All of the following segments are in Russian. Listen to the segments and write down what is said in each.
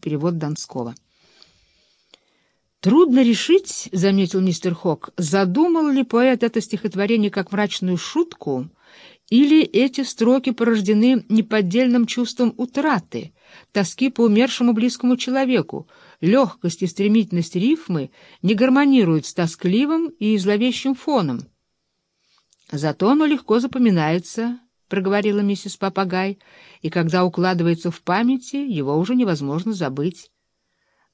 Перевод Донского. «Трудно решить, — заметил мистер Хок, — задумал ли поэт это стихотворение как мрачную шутку, или эти строки порождены неподдельным чувством утраты, тоски по умершему близкому человеку, легкость и стремительность рифмы не гармонируют с тоскливым и зловещим фоном. Зато оно легко запоминается, — проговорила миссис Папагай, — и когда укладывается в памяти, его уже невозможно забыть.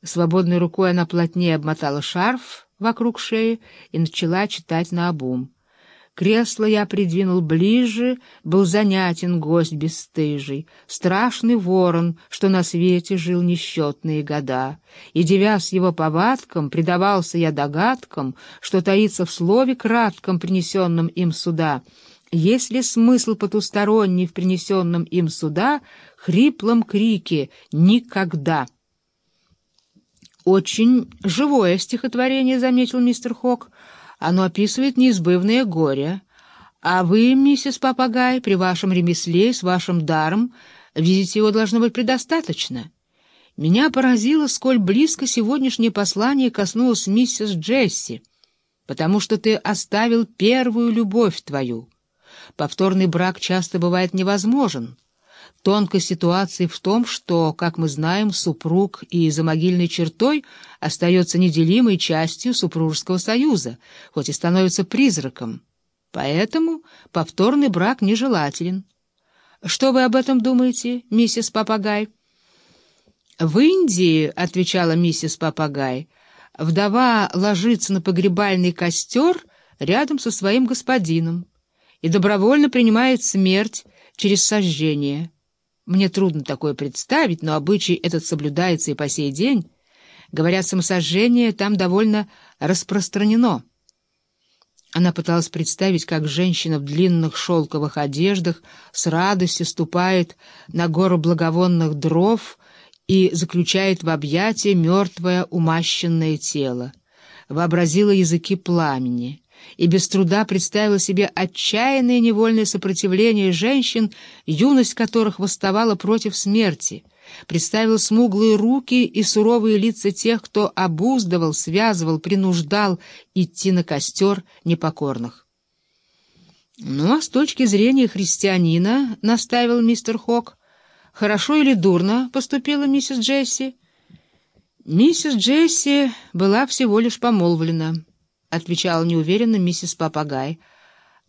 Свободной рукой она плотнее обмотала шарф вокруг шеи и начала читать наобум. Кресло я придвинул ближе, был занятен гость бесстыжий, страшный ворон, что на свете жил несчетные года. И, девясь его повадкам, предавался я догадкам, что таится в слове кратком, принесенном им суда. Есть ли смысл потусторонний в принесенном им суда, хриплом крике «Никогда!» «Очень живое стихотворение», — заметил мистер Хок. «Оно описывает неизбывное горе. А вы, миссис Папагай, при вашем ремесле, с вашим даром, видите, его должно быть предостаточно. Меня поразило, сколь близко сегодняшнее послание коснулось миссис Джесси, потому что ты оставил первую любовь твою. Повторный брак часто бывает невозможен». Тонкость ситуации в том, что, как мы знаем, супруг и за могильной чертой остается неделимой частью супружеского союза, хоть и становится призраком. Поэтому повторный брак нежелателен. Что вы об этом думаете, миссис Папагай? В Индии, — отвечала миссис Папагай, — вдова ложится на погребальный костер рядом со своим господином и добровольно принимает смерть через сожжение. Мне трудно такое представить, но обычай этот соблюдается и по сей день. Говорят, самосожжение там довольно распространено. Она пыталась представить, как женщина в длинных шелковых одеждах с радостью ступает на гору благовонных дров и заключает в объятия мертвое умащенное тело. Вообразила языки пламени и без труда представила себе отчаянное невольное сопротивление женщин, юность которых восставала против смерти, представил смуглые руки и суровые лица тех, кто обуздывал, связывал, принуждал идти на костер непокорных. «Ну, а с точки зрения христианина, — наставил мистер Хок, — хорошо или дурно поступила миссис Джесси?» Миссис Джесси была всего лишь помолвлена —— отвечала неуверенно миссис Папагай.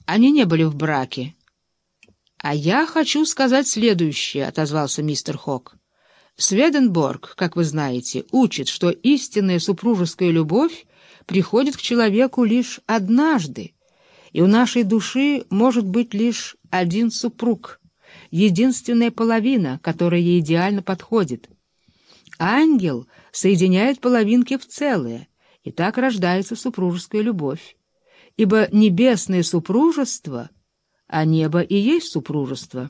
«Они не были в браке». «А я хочу сказать следующее», — отозвался мистер Хок. «Сведенборг, как вы знаете, учит, что истинная супружеская любовь приходит к человеку лишь однажды, и у нашей души может быть лишь один супруг, единственная половина, которая ей идеально подходит. Ангел соединяет половинки в целое — и так рождается супружеская любовь. Ибо небесное супружество, а небо и есть супружество.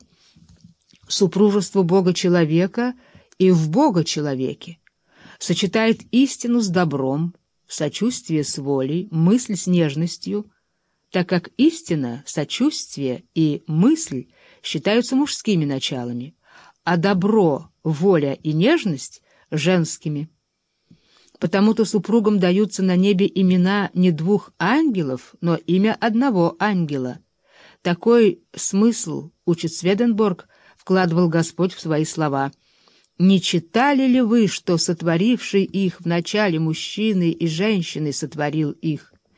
Супружество Бога-человека и в Бога-человеке сочетает истину с добром, сочувствие с волей, мысль с нежностью, так как истина, сочувствие и мысль считаются мужскими началами, а добро, воля и нежность — женскими. Потому-то супругам даются на небе имена не двух ангелов, но имя одного ангела. Такой смысл, учит Сведенборг, вкладывал Господь в свои слова. «Не читали ли вы, что сотворивший их вначале мужчины и женщины сотворил их?»